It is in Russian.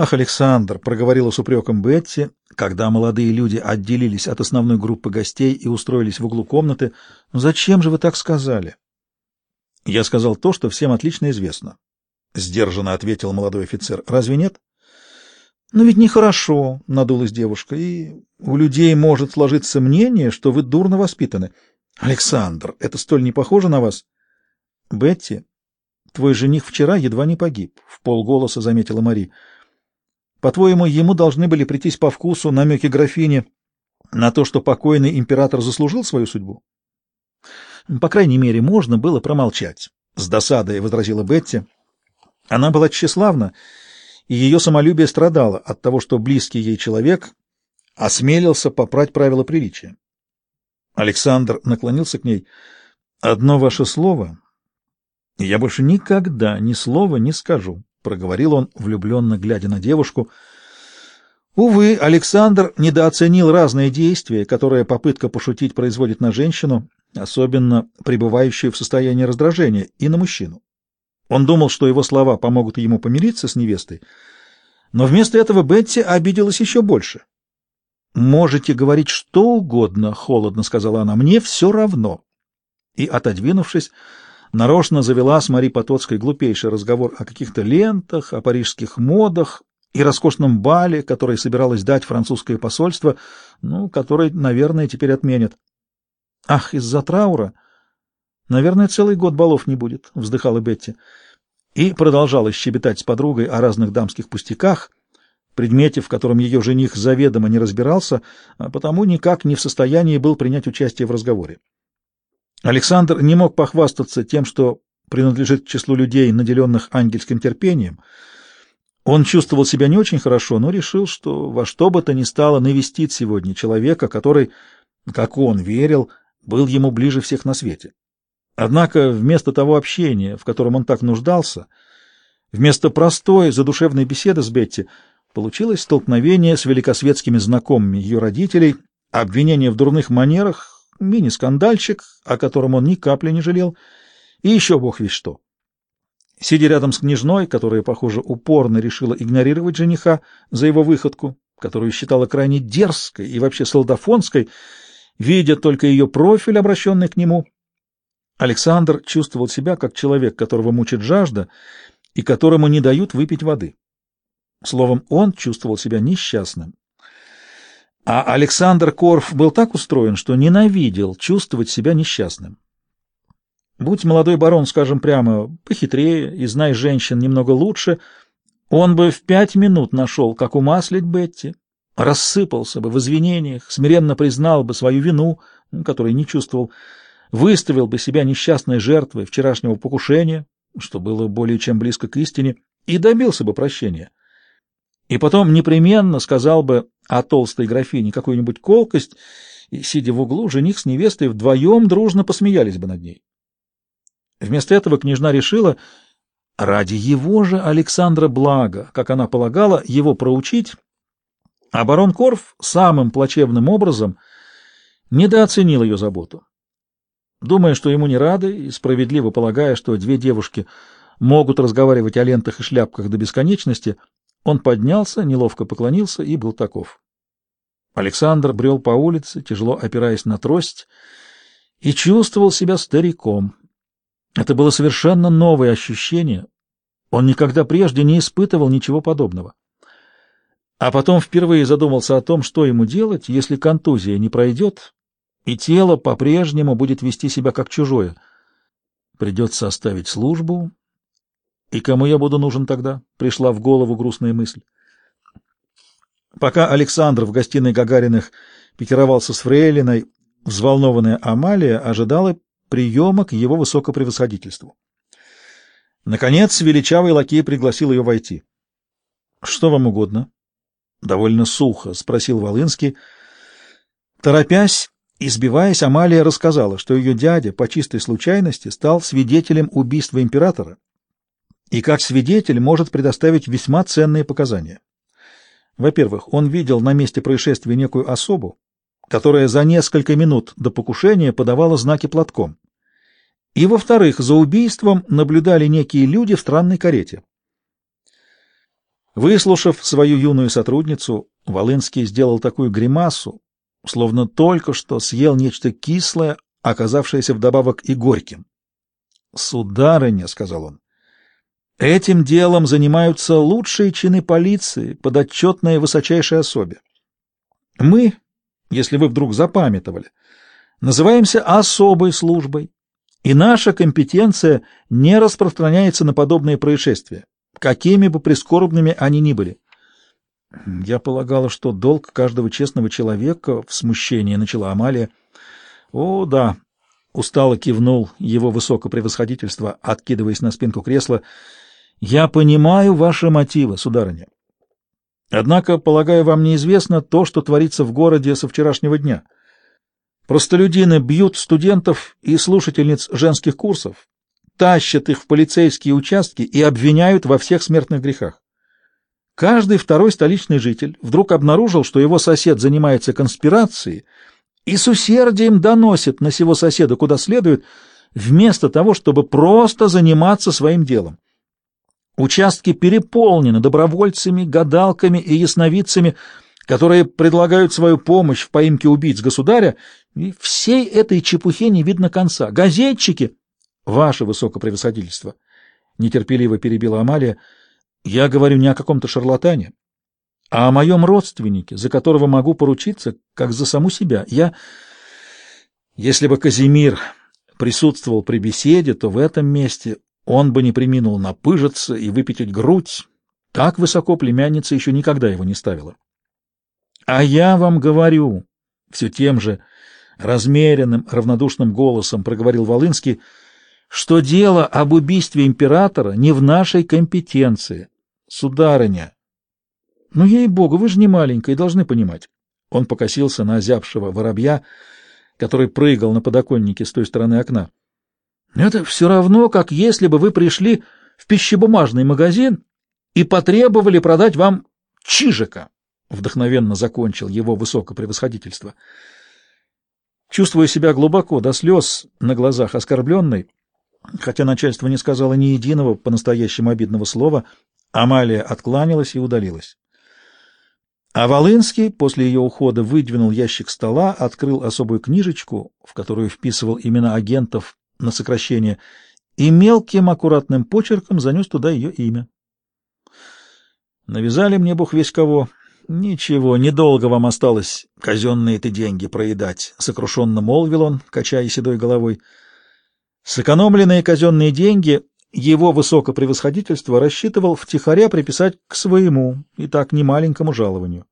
«Ах, Александр!» — проговорила с упреком Бетти, когда молодые люди отделились от основной группы гостей и устроились в углу комнаты. «Зачем же вы так сказали?» «Я сказал то, что всем отлично известно», — сдержанно ответил молодой офицер. «Разве нет?» «Но ведь нехорошо», — надулась девушка, — «и у людей может сложиться мнение, что вы дурно воспитаны. Александр, это столь не похоже на вас?» «Бетти, твой жених вчера едва не погиб», — в полголоса заметила Мари. По-твоему, ему должны были прийтись по вкусу намеки графини на то, что покойный император заслужил свою судьбу? По крайней мере, можно было промолчать, — с досадой возразила Бетти. Она была тщеславна, и ее самолюбие страдало от того, что близкий ей человек осмелился попрать правила приличия. Александр наклонился к ней. «Одно ваше слово, я больше никогда ни слова не скажу. — проговорил он, влюбленно глядя на девушку. Увы, Александр недооценил разные действия, которые попытка пошутить производит на женщину, особенно пребывающую в состоянии раздражения, и на мужчину. Он думал, что его слова помогут ему помириться с невестой, но вместо этого Бетти обиделась еще больше. «Можете говорить что угодно», — холодно сказала она, — «мне все равно». И, отодвинувшись, нарочно завела с Мари Потоцкой глупейший разговор о каких-то лентах, о парижских модах и роскошном бале, который собиралось дать французское посольство, ну, который, наверное, теперь отменят. «Ах, из-за траура? Наверное, целый год балов не будет», — вздыхала Бетти. И продолжала щебетать с подругой о разных дамских пустяках, предмете, в котором ее жених заведомо не разбирался, а потому никак не в состоянии был принять участие в разговоре. Александр не мог похвастаться тем, что принадлежит к числу людей, наделенных ангельским терпением. Он чувствовал себя не очень хорошо, но решил, что во что бы то ни стало навестить сегодня человека, который, как он верил, был ему ближе всех на свете. Однако вместо того общения, в котором он так нуждался, вместо простой задушевной беседы с Бетти, получилось столкновение с великосветскими знакомыми ее родителей, обвинение в дурных манерах, мини-скандальчик, о котором он ни капли не жалел, и еще бог весь что. Сидя рядом с княжной, которая, похоже, упорно решила игнорировать жениха за его выходку, которую считала крайне дерзкой и вообще солдафонской, видя только ее профиль, обращенный к нему, Александр чувствовал себя как человек, которого мучит жажда и которому не дают выпить воды. Словом, он чувствовал себя несчастным. А Александр Корф был так устроен, что ненавидел чувствовать себя несчастным. Будь молодой барон, скажем прямо, похитрее и зная женщин немного лучше, он бы в пять минут нашел, как умаслить Бетти, рассыпался бы в извинениях, смиренно признал бы свою вину, которую не чувствовал, выставил бы себя несчастной жертвой вчерашнего покушения, что было более чем близко к истине, и добился бы прощения и потом непременно сказал бы о толстой графине какую-нибудь колкость, и, сидя в углу, жених с невестой вдвоем дружно посмеялись бы над ней. Вместо этого княжна решила, ради его же Александра Блага, как она полагала, его проучить, а барон Корф самым плачевным образом недооценил ее заботу. Думая, что ему не рады, и справедливо полагая, что две девушки могут разговаривать о лентах и шляпках до бесконечности, он поднялся, неловко поклонился и был таков. Александр брел по улице, тяжело опираясь на трость, и чувствовал себя стариком. Это было совершенно новое ощущение. Он никогда прежде не испытывал ничего подобного. А потом впервые задумался о том, что ему делать, если контузия не пройдет, и тело по-прежнему будет вести себя как чужое. Придется оставить службу и кому я буду нужен тогда? Пришла в голову грустная мысль. Пока Александр в гостиной Гагариных пикировался с Фрейлиной, взволнованная Амалия ожидала приема к его высокопревосходительству. Наконец, величавый лакей пригласил ее войти. — Что вам угодно? — Довольно сухо, — спросил Волынский. Торопясь, избиваясь, Амалия рассказала, что ее дядя по чистой случайности стал свидетелем убийства императора и как свидетель может предоставить весьма ценные показания. Во-первых, он видел на месте происшествия некую особу, которая за несколько минут до покушения подавала знаки платком. И, во-вторых, за убийством наблюдали некие люди в странной карете. Выслушав свою юную сотрудницу, Волынский сделал такую гримасу, словно только что съел нечто кислое, оказавшееся вдобавок и горьким. «Сударыня», — сказал он, — «этим делом занимаются лучшие чины полиции, подотчетные высочайшей особе. Мы, если вы вдруг запамятовали, называемся особой службой, и наша компетенция не распространяется на подобные происшествия, какими бы прискорбными они ни были. Я полагала, что долг каждого честного человека в смущении начала Амалия. О, да, устало кивнул его высокопревосходительство, откидываясь на спинку кресла. Я понимаю ваши мотивы, сударыня. Однако, полагаю, вам неизвестно то, что творится в городе со вчерашнего дня. Простолюдины бьют студентов и слушательниц женских курсов, тащат их в полицейские участки и обвиняют во всех смертных грехах. Каждый второй столичный житель вдруг обнаружил, что его сосед занимается конспирацией и с усердием доносит на сего соседа куда следует, вместо того, чтобы просто заниматься своим делом. Участки переполнены добровольцами, гадалками и ясновидцами, которые предлагают свою помощь в поимке убийц государя, и всей этой чепухе не видно конца. Газетчики, ваше высокопревосходительство, нетерпеливо перебила Амалия, — я говорю не о каком-то шарлатане, а о моем родственнике, за которого могу поручиться, как за саму себя. Я... Если бы Казимир присутствовал при беседе, то в этом месте он бы не приминул напыжиться и выпятить грудь. Так высоко племянница еще никогда его не ставила. А я вам говорю, все тем же размеренным, равнодушным голосом проговорил Волынский, — что дело об убийстве императора не в нашей компетенции. Сударыня, ну, ей-богу, вы же не маленькая и должны понимать. Он покосился на озябшего воробья, который прыгал на подоконнике с той стороны окна. Это все равно, как если бы вы пришли в пищебумажный магазин и потребовали продать вам чижика, вдохновенно закончил его высокопревосходительство. Чувствуя себя глубоко до слез на глазах оскорбленной, Хотя начальство не сказало ни единого по-настоящему обидного слова, Амалия откланялась и удалилась. А Волынский после ее ухода выдвинул ящик стола, открыл особую книжечку, в которую вписывал имена агентов на сокращение, и мелким аккуратным почерком занес туда ее имя. Навязали мне бог весь кого. Ничего, недолго вам осталось казенные-то деньги проедать, — сокрушенно молвил он, качая седой головой. Сэкономленные казенные деньги его высокопревосходительство рассчитывал втихаря приписать к своему и так немаленькому жалованию.